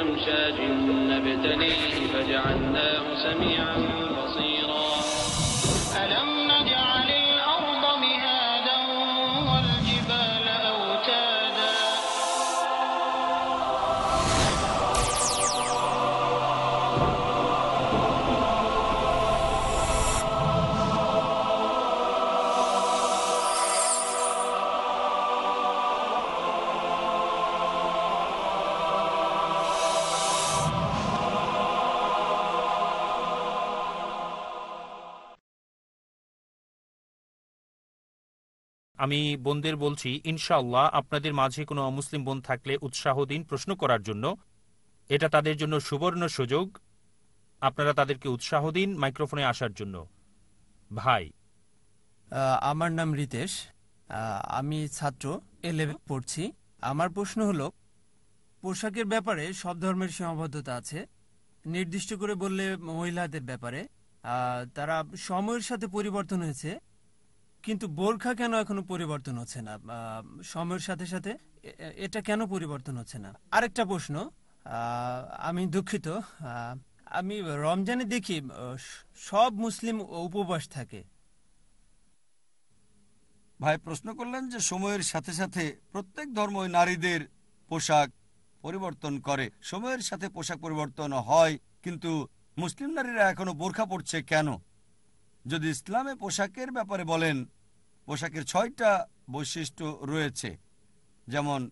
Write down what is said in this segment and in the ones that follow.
أمشاج نبتليه فجعلناه سميعا আমি বোনদের বলছি ইনশাআল্লাহ আপনাদের মাঝে কোনো অমুসলিম বোন থাকলে উৎসাহ দিন প্রশ্ন করার জন্য। এটা তাদের জন্য সুবর্ণ সুযোগ। আপনারা তাদেরকে উৎসাহ দিন মাইক্রোফোনে আসার জন্য। ভাই। আমার নাম রিতেশ। আমি ছাত্র এলেভেন পড়ছি। আমার প্রশ্ন হলো পোশাকের ব্যাপারে সব ধর্মের সীমাবদ্ধতা আছে। নির্দিষ্ট করে বললে মহিলাদের ব্যাপারে। তারা সময়ের সাথে পরিবর্তন হয়েছে। কিন্তু বোরখা কেন এখনও পরিবর্তন হচ্ছে না? সময়ের সাথে সাথে এটা কেন পরিবর্তন হচ্ছে না? আরেকটা প্রশ্ন আমি দুঃখিত আমি রমজানে দেখি সব মুসলিম উপবাস থাকে। ভাই, প্রশ্ন করলেন যে সময়ের সাথে সাথে প্রত্যেক ধর্মই নারীদের পোশাক পরিবর্তন করে। সময়ের সাথে পোশাক পরিবর্তন হয়, কিন্তু মুসলিম নারীরা এখনও বোরখা পড়ছে কেন? যদি ইসলামে পোশাকের ব্যাপারে বলেন, পোশাকের ছয়টা বৈশিষ্ট্য রয়েছে। যেমন,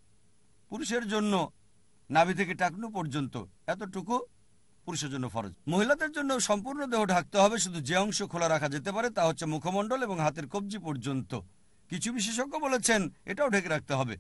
পুরুষের জন্য নাভি থেকে টাকনু পর্যন্ত এতটুকু পুরুষের জন্য ফরজ। মহিলাদের জন্য সম্পূর্ণ দেহ ঢাকতে হবে, শুধু যে অংশ খোলা রাখা যেতে পারে তা হচ্ছে মুখমণ্ডল এবং হাতের কবজি পর্যন্ত। কিছু বিশেষজ্ঞ বলেছেন, এটাও ঢেকে রাখতে হবে।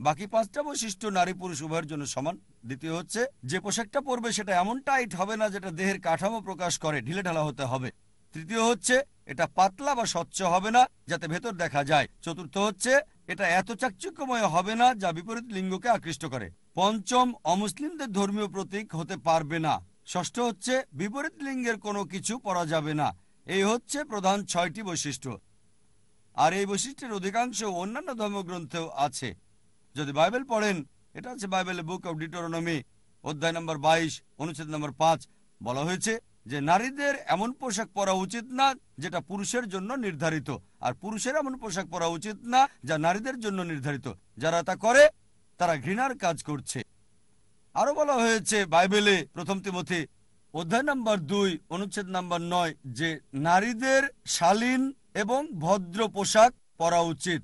বাকি পাঁচটা বৈশিষ্ট্য নারী পুরুষ উভয়ের জন্য সমান। দ্বিতীয় হচ্ছে, যে পোশাকটা পরবে সেটা এমন টাইট হবে না যেটা দেহের কাঠামো প্রকাশ করে ঢিলে ঢালা হতে হবে। তৃতীয় হচ্ছে, এটা পাতলা বা স্বচ্ছ হবে না, যাতে ভেতর দেখা যায়। চতুর্থ হচ্ছে, এটা এত চাকচক্যময় হবে না, যা বিপরীত লিঙ্গকে আকৃষ্ট করে। পঞ্চম, অমুসলিমদের ধর্মীয় প্রতীক হতে পারবে না। ষষ্ঠ হচ্ছে, বিপরীত লিঙ্গের কোনো কিছু পরা যাবে না। এই হচ্ছে প্রধান ছয়টি বৈশিষ্ট্য। আর এই বৈশিষ্ট্যের অধিকাংশ অন্যান্য ধর্মগ্রন্থেও আছে। যদি বাইবেল পড়েন, এটা আছে বাইবেলের বুক অব ডিটোরনমি, অধ্যায় নম্বর বাইশ, অনুচ্ছেদ নম্বর পাঁচ, বলা হয়েছে যে নারীদের এমন পোশাক পরা উচিত না যেটা পুরুষের জন্য নির্ধারিত। আর পুরুষের এমন পোশাক পরা উচিত না যা নারীদের জন্য নির্ধারিত। যারা তা করে, তারা ঘৃণার কাজ করছে। আরও বলা হয়েছে বাইবেলে প্রথম তিমথি অধ্যায় নাম্বার দুই, অনুচ্ছেদ নাম্বার নয়, যে নারীদের শালীন এবং ভদ্র পোশাক পরা উচিত।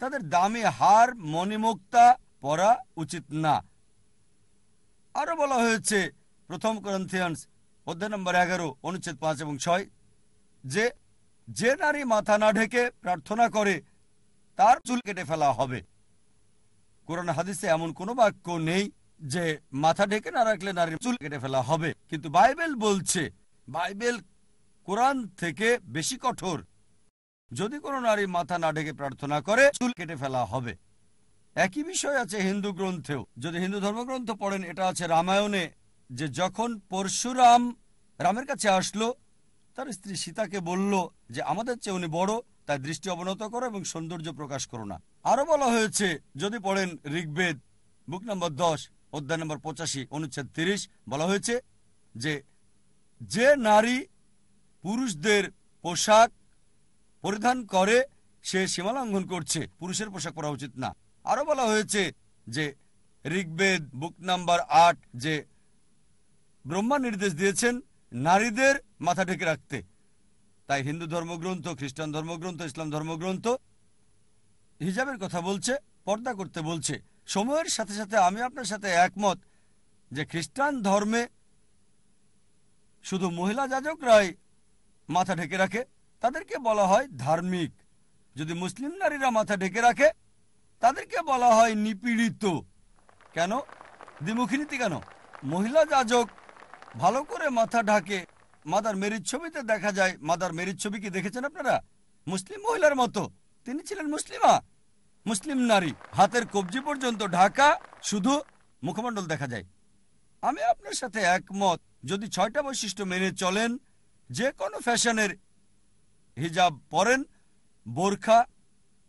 তাদের দামি হার, মণিমুক্তা পরা উচিত না। আরও বলা হয়েছে প্রথম করন্থিয়ান্স অধ্যায় নম্বর এগারো, অনুচ্ছেদ পাঁচ এবং ছয়। যে যে নারী মাথা না ঢেকে প্রার্থনা করে, তার চুল কেটে ফেলা হবে। কোরআন হাদিসে এমন কোনো বাক্য নেই যে, মাথা ঢেকে না রাখলে নারীর চুল কেটে ফেলা হবে। কিন্তু বাইবেল বলছে, বাইবেল কোরআন থেকে বেশি কঠোর। যদি কোনো নারী মাথা না ঢেকে প্রার্থনা করে, চুল কেটে ফেলা হবে। একই বিষয় আছে হিন্দু গ্রন্থেও। যদি হিন্দু ধর্মগ্রন্থ পড়েন, এটা আছে রামায়ণে যে যখন পরশুরাম রামের কাছে আসলো, তার স্ত্রী সীতাকে বলল যে, আমাদের চেয়ে উনি বড়, তাই দৃষ্টি অবনত করো এবং সৌন্দর্য প্রকাশ করো না। আরও বলা হয়েছে, যদি পড়েন ঋগ্বেদ, বুক নম্বর দশ, অধ্যায় নম্বর পঁচাশি, অনুচ্ছেদ তিরিশ, বলা হয়েছে যে যে নারী পুরুষদের পোশাক পরিধান করে, সে সীমালঙ্ঘন করছে। পুরুষের পোশাক পরা উচিত না। আরও বলা হয়েছে যে, ঋগ্বেদ, বুক নাম্বার আট, যে ব্রহ্মা নির্দেশ দিয়েছেন নারীদের মাথা ঢেকে রাখতে। তাই হিন্দু ধর্মগ্রন্থ, খ্রিস্টান ধর্মগ্রন্থ, ইসলাম ধর্মগ্রন্থ হিজাবের কথা বলছে, পর্দা করতে বলছে। সময়ের সাথে সাথে আমি আপনার সাথে একমত যে খ্রিস্টান ধর্মে শুধু মহিলা যাজকরাই মাথা ঢেকে রাখে, তাদেরকে বলা হয় ধার্মিক। যদি মুসলিম নারীরা মাথা ঢেকে রাখে, তাদেরকে বলা হয় নিপীড়িত। কেন? দ্বিমুখী নীতি কেন? মহিলা যাজক ভালো করে মাথা ঢাকে, মাদার মেরির ছবিতে দেখা যায়, মাদার মেরির ছবি কি দেখেছেন আপনারা? মুসলিম মহিলার মতো। তিনি ছিলেন মুসলিমা। মুসলিম নারী। হাতের কবজি পর্যন্ত ঢাকা, শুধু মুখমণ্ডল দেখা যায়। আমি আপনার সাথে একমত, যদি ছয়টা বৈশিষ্ট্য মেনে চলেন, যে কোনো ফ্যাশনের হিজাব পরেন, বোরখা,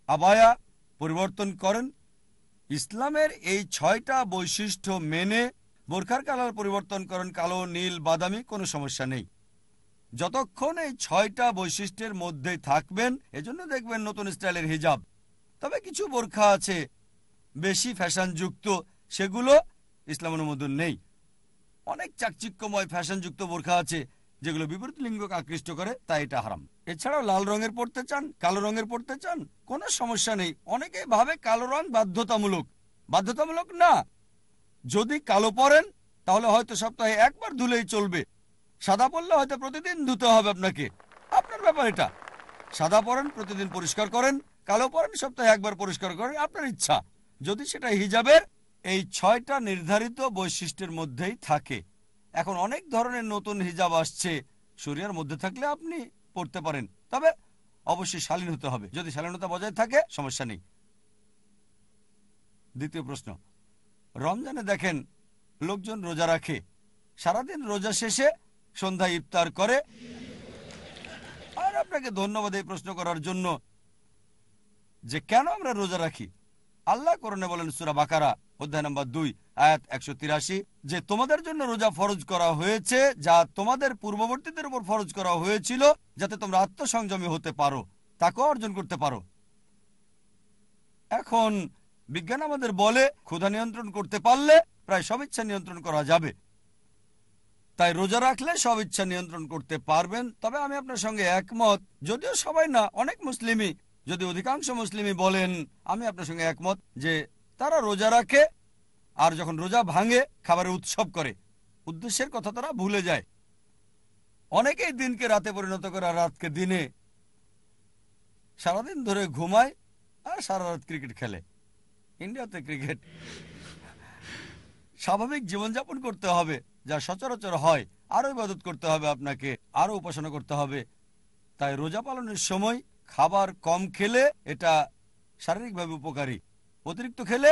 আবায়া পরিবর্তন করেন, ইসলামের এই ছয়টা বৈশিষ্ট্য মেনে বোরখার কালার পরিবর্তন করেন কালো, নীল, বাদামি, কোনো সমস্যা নেই। যতক্ষণ এই ছয়টা বৈশিষ্ট্যের মধ্যে থাকবেন, এজন্য দেখবেন নতুন স্টাইলের হিজাব। তবে কিছু বোরখা আছে বেশি ফ্যাশনযুক্ত, সেগুলো ইসলাম অনুমোদন নেই। অনেক চাকচিক্যময় ফ্যাশনযুক্ত বোরখা আছে, যেগুলো বিপরীত লিঙ্গকে আকৃষ্ট করে, তাই এটা হারাম। এছাড়াও লাল রঙের পড়তে চান, কালো রঙের পড়তে চান, কোনো সমস্যা নেই। অনেকে ভাবে কালো রং বাধ্যতামূলক। বাধ্যতামূলক না যদি কালো পরেন, তাহলে হয়তো সপ্তাহে একবার ধুলেই চলবে। সাদা পরলে হয়তো প্রতিদিন ধুতে হবে আপনাকে। আপনার ব্যাপার এটা। সাদা পরেন, প্রতিদিন পরিষ্কার করেন। কালো পরেন, সপ্তাহে একবার পরিষ্কার করেন, আপনার ইচ্ছা। যদি সেটা হিজাবের, এই ছয়টা নির্ধারিত বৈশিষ্ট্যের মধ্যেই থাকে। এখন অনেক ধরনের নতুন হিজাব আসছে। শরিয়ার মধ্যে থাকলে আপনি পড়তে পারেন। তবে অবশ্যই শালীন হতে হবে। যদি শালীনতা বজায় থাকে, সমস্যা নেই। দ্বিতীয় প্রশ্ন। রমজানে দেখেন লোকজন রোজা রাখে। সারাদিন রোজা শেষে সন্ধ্যা ইফতার করে। আর আপনাকে ধন্যবাদ এই প্রশ্ন করার জন্য যে কেন আমরা রোজা রাখি? আল্লাহ করণে বলেন সুরা বাকারা, অধ্যায় নম্বর দুই, আয়াত একশো তিরাশি, যে তোমাদের জন্য রোজা ফরজ করা হয়েছে, যা তোমাদের পূর্ববর্তীদের উপর ফরজ করা হয়েছিল, যাতে তোমরা আত্মসংযমী হতে পারো, তাকেও অর্জন করতে পারো। এখন বিজ্ঞান আমাদের বলে, ক্ষুধা নিয়ন্ত্রণ করতে পারলে প্রায় সব ইচ্ছা নিয়ন্ত্রণ করা যাবে। তাই রোজা রাখলে সব ইচ্ছা নিয়ন্ত্রণ করতে পারবেন। তবে আমি আপনার সঙ্গে একমত, যদিও সবাই না, অনেক মুসলিমই, যদি অধিকাংশ মুসলিমই বলেন, আমি আপনার সঙ্গে একমত যে তারা রোজা রাখে আর যখন রোজা ভাঙে, খাবারের উৎসব করে। উদ্দেশ্যের কথা তারা ভুলে যায়। অনেকেই দিনকে রাতে পরিণত করে আর রাতকে দিনে সারাদিন ধরে ঘুমায় আর সারা রাত ক্রিকেট খেলে। ইন্ডিয়াতে ক্রিকেট। স্বাভাবিক জীবনযাপন করতে হবে, যা সচরাচর হয়। আরও ইবাদত করতে হবে আপনাকে, আরও উপাসনা করতে হবে। তাই রোজা পালনের সময় খাবার কম খেলে এটা শারীরিকভাবে উপকারী। অতিরিক্ত খেলে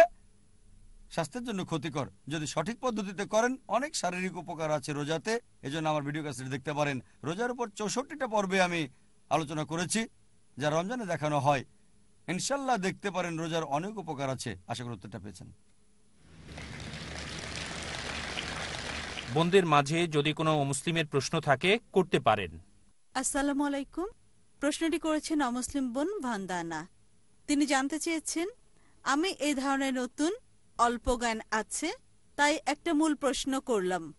স্বাস্থ্যের জন্য ক্ষতিকর। যদি সঠিক পদ্ধতিতে করেন, অনেক শারীরিক উপকার আছে রোজাতে। এজন্য আমার ভিডিও কাছে দেখতে পারেন। রোজার উপর চৌষট্টিটা পর্বে আমি আলোচনা করেছি, যা রমজানে দেখানো হয়। ইনশাল্লাহ দেখতে পারেন রোজার অনেক উপকার আছে। আশা করি উত্তরটা পেয়েছেন। বোনদের মাঝে যদি কোনো মুসলিমের প্রশ্ন থাকে করতে পারেন। আসসালামু আলাইকুম। প্রশ্নটি করেছেন অমুসলিম বোন ভান্দানা। তিনি জানতে চেয়েছেন আমি এই ধরনের নতুন অল্প জ্ঞান আছে তাই একটা মূল প্রশ্ন করলাম।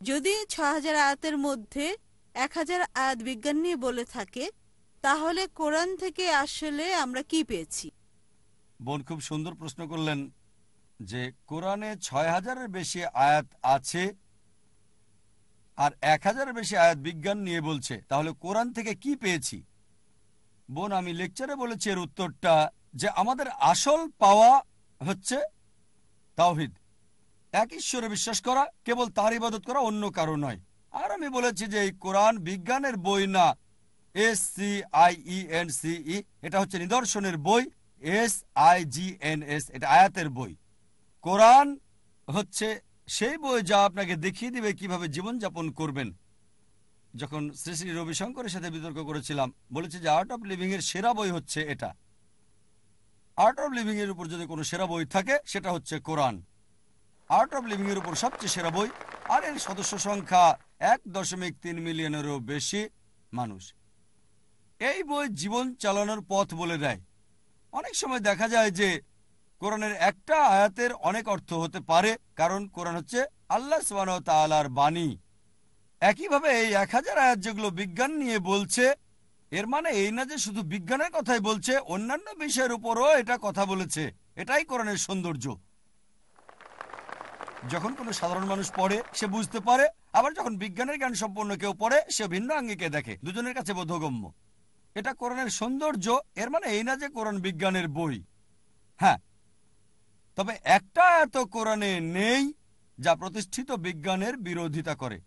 যদি ছ হাজার আয়াতের মধ্যে এক হাজার আয়াত বিজ্ঞান নিয়ে বলে থাকে তাহলে কোরআন থেকে আসলে আমরা কি পেয়েছি? বোন খুব সুন্দর প্রশ্ন করলেন যে কোরআনে ছয় হাজারের বেশি আয়াত আছে আর এক হাজারের বেশি আয়াত বিজ্ঞান নিয়ে বলছে। তাহলে কোরআন থেকে কি পেয়েছি? বোন, আমি লেকচারে বলেছি এর উত্তরটা যে আমাদের আসল পাওয়া হচ্ছে তাওহিদ। এক ঈশ্বরে বিশ্বাস করা, কেবল তার ইবাদত করা অন্য কারও নয়। আর আমি বলেছি যে এই কোরআন বিজ্ঞানের বই না S C I E N C E এটা হচ্ছে নিদর্শনের বই S I G N S এটা আয়াতের বই। কোরআন হচ্ছে সেই বই যা আপনাকে দেখিয়ে দিবে কীভাবে জীবনযাপন করবেন। যখন শ্রী শ্রী রবিশঙ্করের সাথে বিতর্ক করেছিলাম, বলেছি যে আর্ট অফ লিভিং এর সেরা বই হচ্ছে এটা। আর্ট অফ লিভিং এর উপর যদি কোনো সেরা বই থাকে, সেটা হচ্ছে কোরআন। আর্ট অফ লিভিং এর উপর সবচেয়ে সেরা বই, আর এর সদস্য সংখ্যা এক দশমিক তিন মিলিয়নেরও বেশি মানুষ। এই বই জীবন চালানোর পথ বলে দেয়। অনেক সময় দেখা যায় যে, কোরআনের একটা আয়াতের অনেক অর্থ হতে পারে, কারণ কোরআন হচ্ছে আল্লাহ সুবাহ তালার বাণী। একইভাবে এই এক হাজার আয়াত যেগুলো বিজ্ঞান নিয়ে বলছে, এর মানে এই না যে শুধু বিজ্ঞানের কথাই বলছে, অন্যান্য বিষয়ের উপরও এটা কথা বলেছে। এটাই কোরআনের সৌন্দর্য। যখন কোনো সাধারণ মানুষ পড়ে, সে বুঝতে পারে, আবার যখন বিজ্ঞানের জ্ঞান সম্পন্ন কেউ পড়ে, সে ভিন্ন আঙ্গিকে দেখে। দুজনের কাছে বোধগম্য। এটা কোরআনের সৌন্দর্য, এর মানে এই না যে কোরআন বিজ্ঞানের বই। হ্যাঁ তবে একটা এত কোরআনে নেই যা প্রতিষ্ঠিত বিজ্ঞানের বিরোধিতা করে।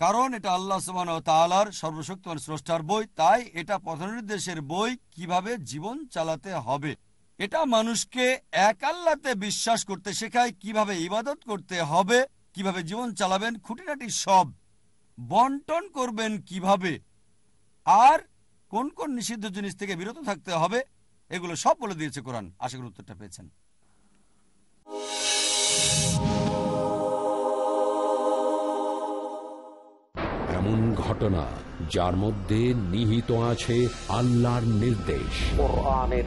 কারণ এটা আল্লাহ সুবান তালার সর্বশক্তিমান স্রষ্টার বই, তাই এটা পথনির্দেশের বই কীভাবে জীবন চালাতে হবে, এটা মানুষকে এক আল্লাতে বিশ্বাস করতে শেখায় কীভাবে ইবাদত করতে হবে, কীভাবে জীবন চালাবেন, খুঁটিনাটি সব বন্টন করবেন কীভাবে আর কোন কোন নিষিদ্ধ জিনিস থেকে বিরত থাকতে হবে এগুলো সব বলে দিয়েছে কোরআন। আশা করি উত্তরটা পেয়েছেন। এমন ঘটনা যার মধ্যে নিহিত আছে আল্লাহর নির্দেশ। কোরআনের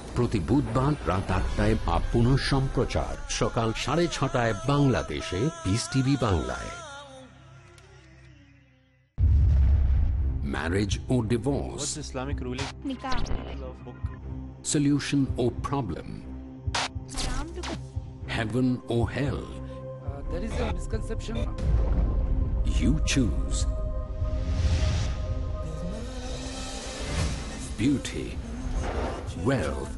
প্রতি বুধবার রাত আটটায় বা পুনঃ সম্প্রচার সকাল সাড়ে ছটায় বাংলাদেশে পিস টিভি বাংলায় marriage O divorce Islamic ruling? solution or problem heaven or hell there is a misconception. You choose. Beauty, wealth,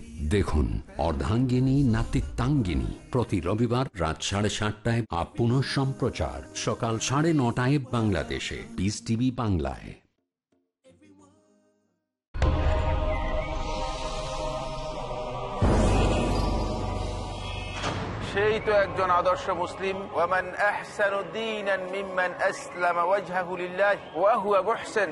দেখুন, অর্ধাঙ্গিনী, নাতিত্বাঙ্গিনী। প্রতি রবিবার রাত সাড়ে সাতটায় আপ পুনঃ সম্প্রচার। সকাল সাড়ে নটায় বাংলাদেশে। পিস টিভি বাংলায়। সেই তো একজন আদর্শ মুসলিম। ওয়ামান আহসানুদ্দিন মিম্মান আসলাম ওয়াজহাহু ওয়া হুয়া মুহসিন।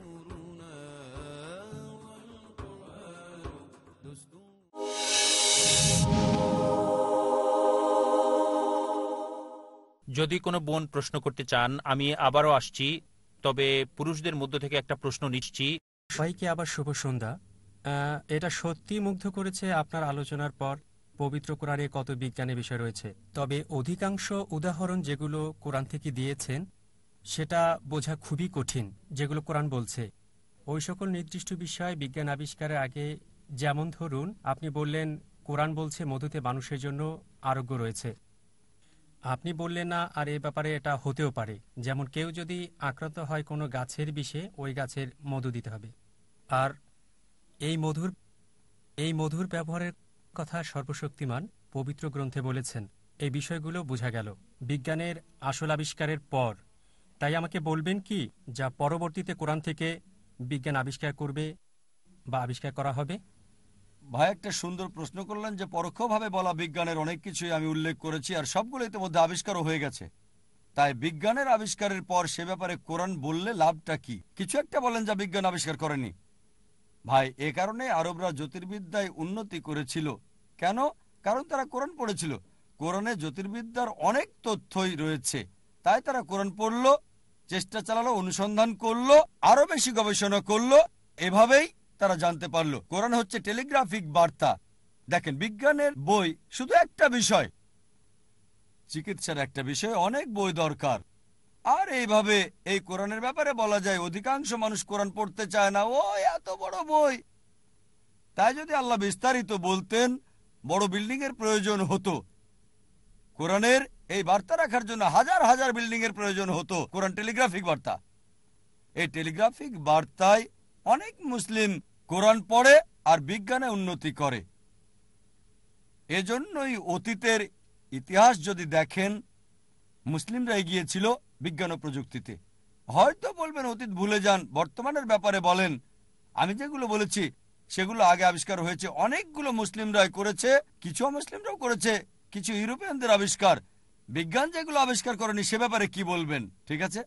যদি কোনো বোন প্রশ্ন করতে চান, আমি আবারও আসছি, তবে পুরুষদের মধ্য থেকে একটা প্রশ্ন নিচ্ছি। সবাইকে আবার শুভ সন্ধ্যা। এটা সত্যি মুগ্ধ করেছে আপনার আলোচনার পর, পবিত্র কোরআনে কত বিজ্ঞানের বিষয় রয়েছে। তবে অধিকাংশ উদাহরণ যেগুলো কোরআন থেকে দিয়েছেন, সেটা বোঝা খুবই কঠিন, যেগুলো কোরআন বলছে। ওই সকল নির্দিষ্ট বিষয় বিজ্ঞান আবিষ্কারের আগে, যেমন ধরুন, আপনি বললেন, কোরআন বলছে মধুতে মানুষের জন্য আরোগ্য রয়েছে। আপনি বললেন না, আর এ ব্যাপারে এটা হতেও পারে। যেমন কেউ যদি আক্রান্ত হয় কোনো গাছের বিষে, ওই গাছের মধু দিতে হবে। আর এই মধুর এই মধুর ব্যবহারের কথা সর্বশক্তিমান পবিত্র গ্রন্থে বলেছেন। এই বিষয়গুলো বোঝা গেল। বিজ্ঞানের আসল আবিষ্কারের পর। তাই আমাকে বলবেন কি, যা পরবর্তীতে কোরআন থেকে বিজ্ঞান আবিষ্কার করবে বা আবিষ্কার করা হবে? ভাই, একটা সুন্দর প্রশ্ন করলেন যে, পরোক্ষভাবে বলা বিজ্ঞানের অনেক কিছুই আমি উল্লেখ করেছি আর সবগুলো ইতিমধ্যে আবিষ্কারও হয়ে গেছে। তাই বিজ্ঞানের আবিষ্কারের পর সে ব্যাপারে কোরআন বললে লাভটা কি? কিছু একটা বলেন যা বিজ্ঞান আবিষ্কার করেনি। ভাই, এ কারণে আরবরা জ্যোতির্বিদ্যায় উন্নতি করেছিল। কেন? কারণ তারা কোরআন পড়েছিল। কোরআনে জ্যোতির্বিদ্যার অনেক তথ্যই রয়েছে। তাই তারা কোরআন পড়ল, চেষ্টা চালালো, অনুসন্ধান করল আরও বেশি গবেষণা করল, এভাবেই তারা জানতে পারল। কোরআন হচ্ছে টেলিগ্রাফিক বার্তা। দেখেন, বিজ্ঞানের বই শুধু একটা বিষয়। চিকিৎসার একটা বিষয়, অনেক বই দরকার। আর এইভাবে এই কোরআনের ব্যাপারে বলা যায়, অধিকাংশ মানুষ কোরআন পড়তে চায় না। ও, এত বড় বই। তাই যদি আল্লাহ বিস্তারিত বলতেন, বড় বিল্ডিং এর প্রয়োজন হতো। কোরআনের এই বার্তা রাখার জন্য হাজার হাজার বিল্ডিং এর প্রয়োজন হতো। কোরআন টেলিগ্রাফিক বার্তা। এই টেলিগ্রাফিক বার্তায় অনেক মুসলিম কোরআন পড়ে আর বিজ্ঞানে উন্নতি করে। এজন্যই অতীতের ইতিহাস যদি দেখেন, মুসলিমরা এগিয়েছিল বিজ্ঞান ও প্রযুক্তিতে। হয়তো বলবেন, অতীত ভুলে যান। বর্তমানের ব্যাপারে বলেন, আমি যেগুলো বলেছি, সেগুলো আগে আবিষ্কার হয়েছে। অনেকগুলো মুসলিমরাই করেছে, কিছু মুসলিমরাও করেছে, কিছু ইউরোপিয়ানদের আবিষ্কার। বিজ্ঞান যেগুলো আবিষ্কার করেনি, সে ব্যাপারে কি বলবেন? ঠিক আছে?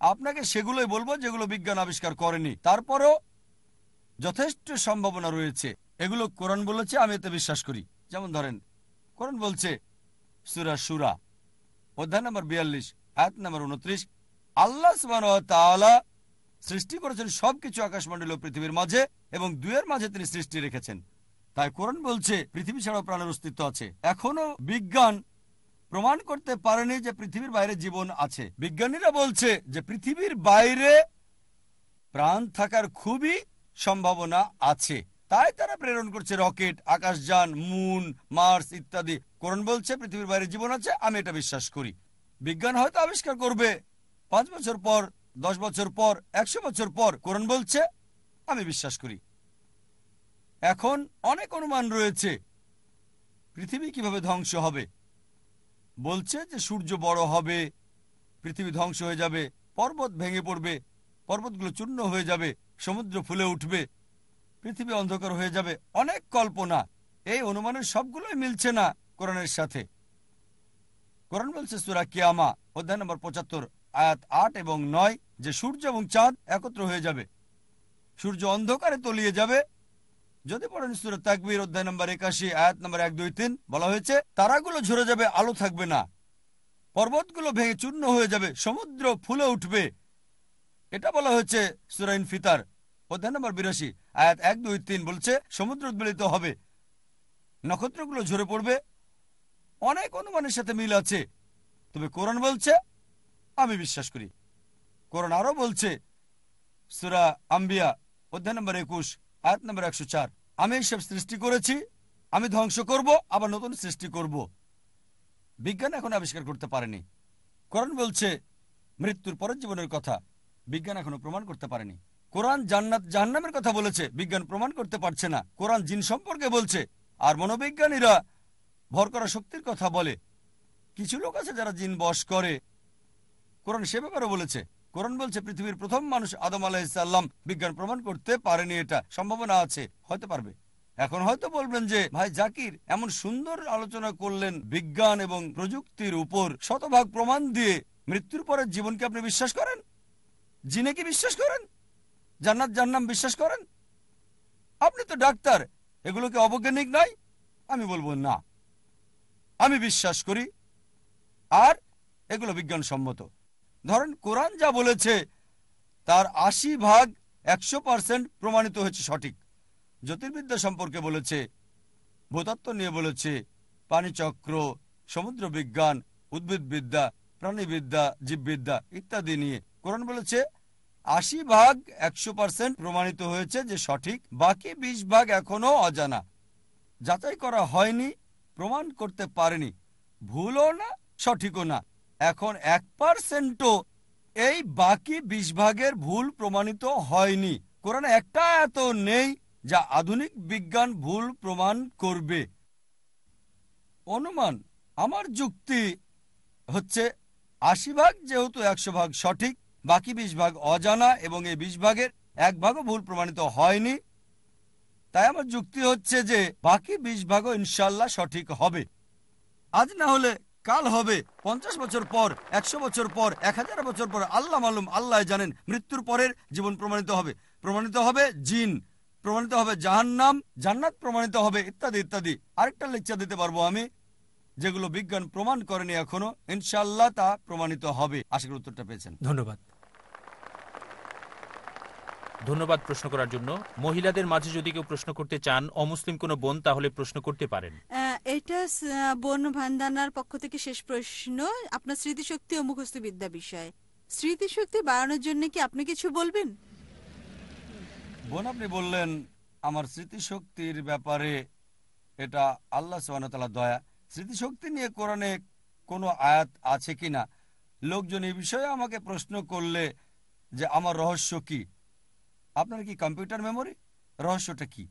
আপনাকে সেগুলোই বলব যেগুলো বিজ্ঞান আবিষ্কার করেনি। তারপরও যথেষ্ট সম্ভাবনা রয়েছে। এগুলো কোরআন বলেছে, আমি এতে বিশ্বাস করি। যেমন ধরেন, কোরআন বলছে, সুরা সুরা অধ্যায় নম্বর বিয়াল্লিশ, আয়াত নম্বর উনত্রিশ, আল্লাহ সৃষ্টি করেছেন সবকিছু আকাশমণ্ডল ও পৃথিবীর মাঝে এবং দুয়ের মাঝে তিনি সৃষ্টি রেখেছেন। তাই কোরআন বলছে, পৃথিবী ছাড়াও প্রাণের অস্তিত্ব আছে। এখনও বিজ্ঞান প্রমাণ করতে পারেনি যে পৃথিবীর বাইরে জীবন আছে। বিজ্ঞানীরা বলছে যে পৃথিবীর বাইরে প্রাণ থাকার খুবই সম্ভাবনা আছে। তাই তারা প্রেরণ করছে রকেট আকাশযান মুন, মার্স ইত্যাদি। কোরআন বলছে, পৃথিবীর বাইরে জীবন আছে, আমি এটা বিশ্বাস করি। বিজ্ঞান হয়তো আবিষ্কার করবে, পাঁচ বছর পর, দশ বছর পর, একশো বছর পর কোরআন বলছে, আমি বিশ্বাস করি। এখন অনেক অনুমান রয়েছে, পৃথিবী কীভাবে ধ্বংস হবে? বলছে যে সূর্য বড় হবে, পৃথিবী ধ্বংস হয়ে যাবে, পর্বত ভেঙে পড়বে, পর্বতগুলো চূর্ণ হয়ে যাবে সমুদ্র ফুলে উঠবে, পৃথিবী অন্ধকার হয়ে যাবে, অনেক কল্পনা। এই অনুমানের সবগুলোই মিলছে না কোরআনের সাথে। কোরআন বলছে সুরা কিয়ামা, অধ্যায় নম্বর পঁচাত্তর, আয়াত আট এবং নয়, যে সূর্য এবং চাঁদ একত্র হয়ে যাবে। সূর্য অন্ধকারে তলিয়ে যাবে। যদি পড়েন সুরা তাকবির, অধ্যায় নম্বর একাশি, আয়াত নম্বর এক, দুই, তিন, বলা হয়েছে, তারাগুলো ঝরে যাবে, আলো থাকবে না। পর্বতগুলো ভেঙে চূর্ণ হয়ে যাবে, সমুদ্র ফুলে উঠবে। এটা বলা হয়েছে সুরাইন ফিতার অধ্যায় নম্বর বিরাশি, আয়াত এক, দুই, তিন বলছে, সমুদ্র উদ্বেলিত হবে। নক্ষত্রগুলো ঝরে পড়বে। অনেক অনুমানের সাথে মিল আছে। তবে কোরআন বলছে, আমি বিশ্বাস করি। কোরআন আরও বলছে, সুরা আম্বিয়া, অধ্যায় নম্বর একুশ, আয়াত নম্বর একশো চার, আমি এইসব সৃষ্টি করেছি, আমি ধ্বংস করব, আবার নতুন সৃষ্টি করব। বিজ্ঞান এখন আবিষ্কার করতে পারেনি। কোরআন বলছে, মৃত্যুর পরের জীবনের কথা। বিজ্ঞান এখনও প্রমাণ করতে পারেনি। কোরআন জান্নাত জাহান্নামের কথা বলেছে, বিজ্ঞান প্রমাণ করতে পারছে না। কোরআন জিন সম্পর্কে বলছে, আর মনোবিজ্ঞানীরা ভর করা শক্তির কথা বলে। কিছু লোক আছে যারা জিন বশ করে। কোরআন সে ব্যাপারে বলেছে, কোরআন বলছে পৃথিবীর প্রথম মানুষ আদম আলাহিসাল্লাম বিজ্ঞান প্রমাণ করতে পারেনি এটা, সম্ভাবনা আছে, হয়তো পারবে। এখন হয়তো বলবেন যে, ভাই জাকির, এমন সুন্দর আলোচনা করলেন বিজ্ঞান এবং প্রযুক্তির উপর শতভাগ প্রমাণ দিয়ে মৃত্যুর পরের জীবনকে আপনি বিশ্বাস করেন? জিনে কি বিশ্বাস করেন? জান্নাত জান্নাম বিশ্বাস করেন? আপনি তো ডাক্তার, এগুলো কি অবৈজ্ঞানিক নয় আমি বলব না। আমি বিশ্বাস করি, আর এগুলো বিজ্ঞানসম্মত। ধরেন কোরআন যা বলেছে, তার আশি ভাগ একশো পার্সেন্ট প্রমাণিত হয়েছে সঠিক। জ্যোতির্বিদ্যা সম্পর্কে বলেছে, ভূতত্ত্ব নিয়ে বলেছে, পানিচক্র, সমুদ্র বিজ্ঞান, উদ্ভিদবিদ্যা, প্রাণীবিদ্যা, জীববিদ্যা ইত্যাদি নিয়ে। কোরআন বলেছে আশি ভাগ একশো পার্সেন্ট প্রমাণিত হয়েছে যে সঠিক, বাকি বিশ ভাগ এখনও অজানা। যাচাই করা হয়নি, প্রমাণ করতে পারেনি। ভুলও না, সঠিকও না। এখন এক পার্সেন্টও এই বাকি বিশ ভাগের ভুল প্রমাণিত হয়নি। কোরআনে একটা এত নেই যা আধুনিক বিজ্ঞান ভুল প্রমাণ করবে। অনুমান, আমার যুক্তি হচ্ছে আশি ভাগ যেহেতু একশো ভাগ সঠিক বাকি বিশ ভাগ অজানা এবং এই বিশ ভাগের এক ভাগও ভুল প্রমাণিত হয়নি। তাই আমার যুক্তি হচ্ছে যে বাকি বিশ ভাগও ইনশাল্লাহ সঠিক হবে। আজ না হলে কাল হবে। পঞ্চাশ বছর পর, একশো বছর পর, এক হাজার বছর পর আল্লাহ মালুম, আল্লাহ জানেন, মৃত্যুর পরের জীবন প্রমাণিত হবে। প্রমাণিত হবে জিন, প্রমাণিত হবে জাহান্নাম, জান্নাত প্রমাণিত হবে ইত্যাদি ইত্যাদি। আরেকটা লেকচার দিতে পারব আমি, যেগুলো বিজ্ঞান প্রমাণ করেনি এখনও। ইনশাল্লাহ তা প্রমাণিত হবে। আশা করি উত্তরটা পেয়েছেন। ধন্যবাদ। ধন্যবাদ প্রশ্ন করার জন্য। মহিলাদের মাঝে যদি কেউ প্রশ্ন করতে চান অমুসলিম কোনো বোন তাহলে প্রশ্ন করতে পারেন। এটা বন ভান্দানার পক্ষ থেকে শেষ প্রশ্ন। আপনার স্মৃতিশক্তি ও মুখস্থ বিদ্যা বিষয়। স্মৃতিশক্তি বাড়ানোর জন্য কি আপনি কিছু বলবেন? বোন আপনি বললেন আমার স্মৃতিশক্তির ব্যাপারে এটা আল্লাহ সোহানতালা দয়া। স্মৃতিশক্তি নিয়ে কোরআনে কোনো আয়াত আছে কিনা? লোকজন এই বিষয়ে আমাকে প্রশ্ন করলে যে আমার রহস্য কি? আপনার কি কম্পিউটার মেমোরি? রহস্যটা কি?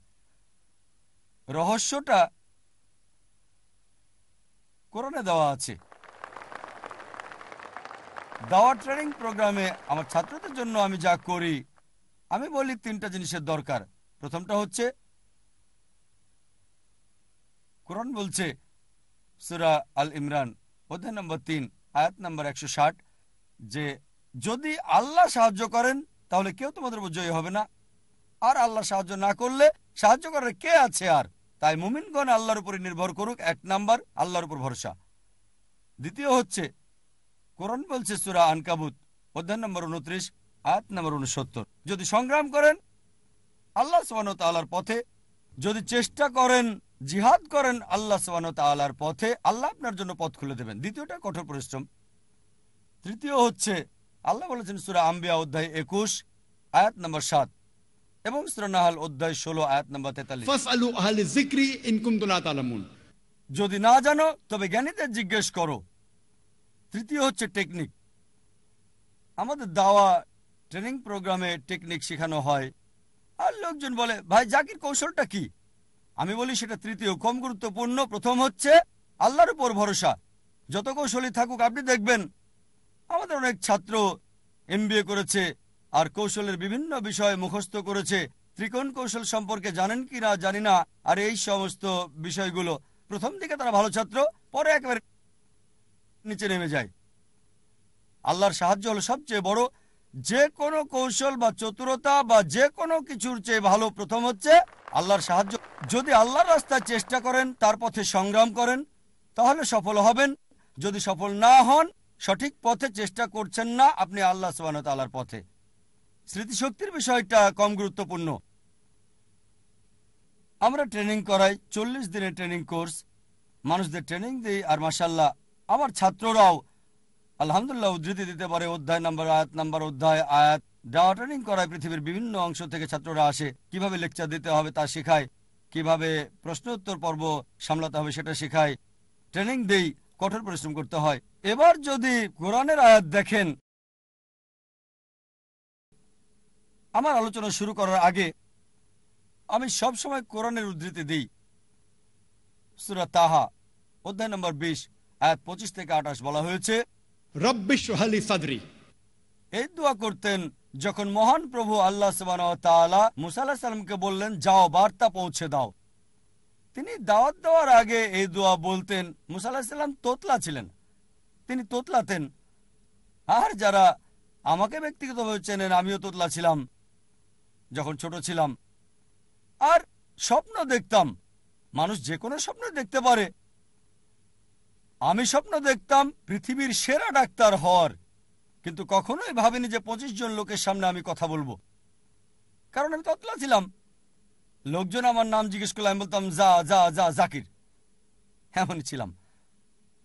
রহস্যটা কোরআনে দেওয়া আছে। দাওয়া ট্রেনিং প্রোগ্রামে আমার ছাত্রদের জন্য আমি যা করি, আমি বলি তিনটা জিনিসের দরকার। প্রথমটা হচ্ছে, কোরআন বলছে, সুরা আল ইমরান, অধ্যায় নম্বর তিন, আয়াত নম্বর একশো ষাট, যে যদি আল্লাহ সাহায্য করেন তাহলে কেউ তোমাদের উপর জয়ী হবে না। আর আল্লাহ সাহায্য না করলে সাহায্য করার কে আছে আর? তাই মুমিনগণ আল্লাহর উপরে নির্ভর করুক, এক নাম্বার, আল্লাহর উপর ভরসা। দ্বিতীয় হচ্ছে, কোরআন বলছে সুরা আনকাবুত, অধ্যায় নম্বর উনত্রিশ, আয়াত নম্বর উনসত্তর। যদি সংগ্রাম করেন, আল্লাহ সোহান তালার পথে। যদি চেষ্টা করেন, জিহাদ করেন, আল্লাহ সোহান তালার পথে। আল্লাহ আপনার জন্য পথ খুলে দেবেন। দ্বিতীয়টা কঠোর পরিশ্রম। তৃতীয় হচ্ছে আল্লাহ বলেছেন সুরা আম্বিয়া অধ্যায় একুশ আয়াত নম্বর সাত এবং সুরা নাহাল অধ্যায় ষোলো আয়াত নম্বর তেতাল্লিশ। যদি না জানো তবে জ্ঞানীদের জিজ্ঞেস করো। তৃতীয় হচ্ছে টেকনিক। আমাদের দাওয়া ট্রেনিং প্রোগ্রামে টেকনিক শেখানো হয়। আর লোকজন বলে ভাই জাকির কৌশলটা কি? আমি বলি সেটা তৃতীয় কম গুরুত্বপূর্ণ। প্রথম হচ্ছে আল্লাহর উপর ভরসা। যত কৌশলী থাকুক আপনি দেখবেন আমাদের অনেক ছাত্র এমবিএ করেছে, আর কৌশলের বিভিন্ন বিষয় মুখস্থ করেছে। ত্রিকোণ কৌশল সম্পর্কে জানেন কি না জানি না, আর এই সমস্ত বিষয়গুলো। প্রথম দিকে তারা ভালো ছাত্র, পরে একেবারে নিচে নেমে যায়। আল্লাহর সাহায্য হলো সবচেয়ে বড়। যে কোনো কৌশল বা চতুরতা বা যে কোনো কিছুর চেয়ে ভালো প্রথম হচ্ছে আল্লাহর সাহায্য। যদি আল্লাহর রাস্তায় চেষ্টা করেন, তার পথে সংগ্রাম করেন, তাহলে সফল হবেন। যদি সফল না হন সঠিক পথে চেষ্টা করছেন না আপনি আল্লাহ সুবাহ তাল্লার পথে। স্মৃতিশক্তির বিষয়টা কম গুরুত্বপূর্ণ। আমরা ট্রেনিং করাই, চল্লিশ দিনের ট্রেনিং কোর্স মানুষদের ট্রেনিং দিই আর মাসাল্লাহ আমার ছাত্ররাও আলহামদুলিল্লাহ উদ্ধৃতি দিতে পারে, অধ্যায় নাম্বার আয়াত, নাম্বার অধ্যায় আয়াত ডাওয়া ট্রেনিং করায় পৃথিবীর বিভিন্ন অংশ থেকে ছাত্ররা আসে, কীভাবে লেকচার দিতে হবে তা শেখায়, কীভাবে প্রশ্ন উত্তর পর্ব সামলাতে হবে সেটা শেখায় ট্রেনিং দেই। কঠোর পরিশ্রম করতে হয়। এবার যদি কোরআনের আয়াত দেখেন আমার আলোচনা শুরু করার আগে আমি সব সময় কোরআনের উদ্ধৃতি দিই। সুরা তাহা অধ্যায় নম্বর বিশ আয়াত পঁচিশ থেকে আঠাশ বলা হয়েছে এই দোয়া করতেন যখন মহান প্রভু আল্লাহ তাআলা মুসা আল্লাহ সাল্লামকে বললেন যাও বার্তা পৌঁছে দাও। তিনি দাওয়াত দেওয়ার আগে এই দোয়া বলতেন, মুসা আল্লাহ সাল্লাম তোতলা ছিলেন। তিনি তোতলাতেন। আর যারা আমাকে ব্যক্তিগতভাবে চেনেন, আমিও তোতলা ছিলাম, যখন ছোট ছিলাম। আর স্বপ্ন দেখতাম, মানুষ যে কোনো স্বপ্ন দেখতে পারে। আমি স্বপ্ন দেখতাম, পৃথিবীর সেরা ডাক্তার হওয়ার। কিন্তু কখনোই ভাবিনি যে পঁচিশ জন লোকের সামনে আমি কথা বলব। কারণ আমি ততলা ছিলাম। লোকজন আমার নাম জিজ্ঞেস করলে, আমি বলতাম, যা যা যা, জাকির। এমনই ছিলাম।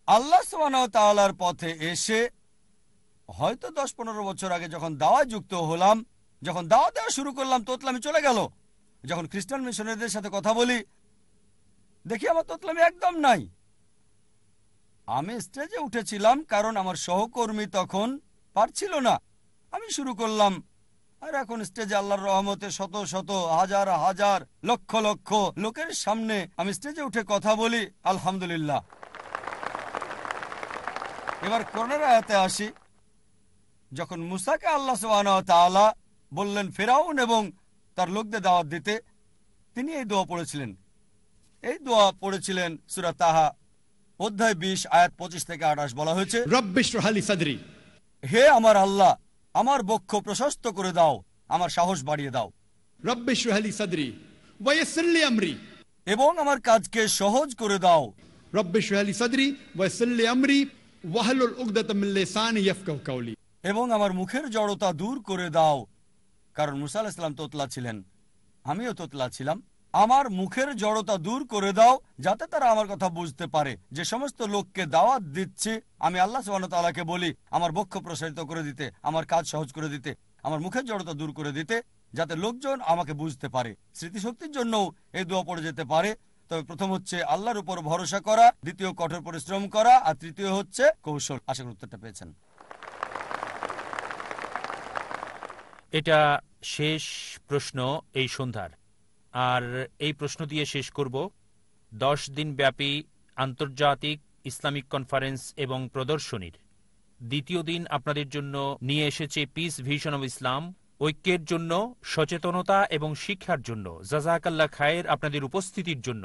আল্লাহ তাআলার পথে এসে হয়তো দশ পনেরো বছর আগে যখন দাওয়া যুক্ত হলাম, যখন দাওয়া দেওয়া শুরু করলাম, তোতলামি চলে গেল। যখন খ্রিস্টান মিশনারিদের সাথে কথা বলি, দেখি আমার তোতলামি একদম নাই। আমি স্টেজে উঠেছিলাম কারণ আমার সহকর্মী তখন পারছিল না। আমি শুরু করলাম আর এখন স্টেজে আল্লাহর রহমতে শত শত হাজার হাজার লক্ষ লক্ষ লোকের সামনে আমি স্টেজে উঠে কথা বলি আলহামদুলিল্লাহ। এবার করোনার আয়াতে আসি। যখন মুসাকে আল্লাহ তাআলা বললেন ফেরাউন এবং তার লোকদের দাওয়াত দিতে তিনি এই দোয়া পড়েছিলেন। এই দোয়া পড়েছিলেন সুরা তাহা অধ্যায় বিশ আয়াত পঁচিশ থেকে আঠাশ বলা হয়েছে হে আমার আল্লাহ আমার বক্ষ প্রশস্ত করে দাও আমার সাহস বাড়িয়ে দাও। সাদরি আমরি। এবং আমার কাজকে সহজ করে দাও। সাদরি আমরি ওয়াহলুল উকদাতাম মিন লিসানি ইয়াফকাহু কাওলি এবং আমার মুখের জড়তা দূর করে দাও। কারণ মুসা ইসলাম তোতলা ছিলেন আমিও তোতলা ছিলাম। আমার মুখের জড়তা দূর করে দাও, যাতে তারা আমার কথা বুঝতে পারে। যে সমস্ত লোককে দাওয়াত দিচ্ছি, আমি আল্লাহ তাআলাকে বলি, আমার বক্ষ প্রসারিত করে দিতে, আমার কাজ সহজ করে দিতে, আমার মুখের জড়তা দূর করে দিতে, যাতে লোকজন আমাকে বুঝতে পারে। স্মৃতিশক্তির জন্যও এই দোয়া পড়ে যেতে পারে। তবে প্রথম হচ্ছে আল্লাহর উপর ভরসা করা, দ্বিতীয় কঠোর পরিশ্রম করা, আর তৃতীয় হচ্ছে কৌশল। আশা উত্তরটা পেয়েছেন। এটা শেষ প্রশ্ন এই সন্ধ্যার। আর এই প্রশ্ন দিয়ে শেষ করব। দশ দিন ব্যাপী আন্তর্জাতিক ইসলামিক কনফারেন্স এবং প্রদর্শনীর। দ্বিতীয় দিন আপনাদের জন্য নিয়ে এসেছে পিস ভিশন অব ইসলাম ঐক্যের জন্য, সচেতনতা এবং শিক্ষার জন্য। জাজাকাল্লা খায়ের আপনাদের উপস্থিতির জন্য।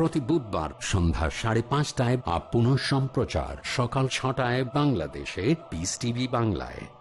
প্রতি বুধবার সন্ধ্যা সাড়ে পাঁচটায় আপ পুনঃ সম্প্রচার সকাল ছটায় বাংলাদেশে পিস টিভি বাংলায়।